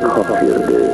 confused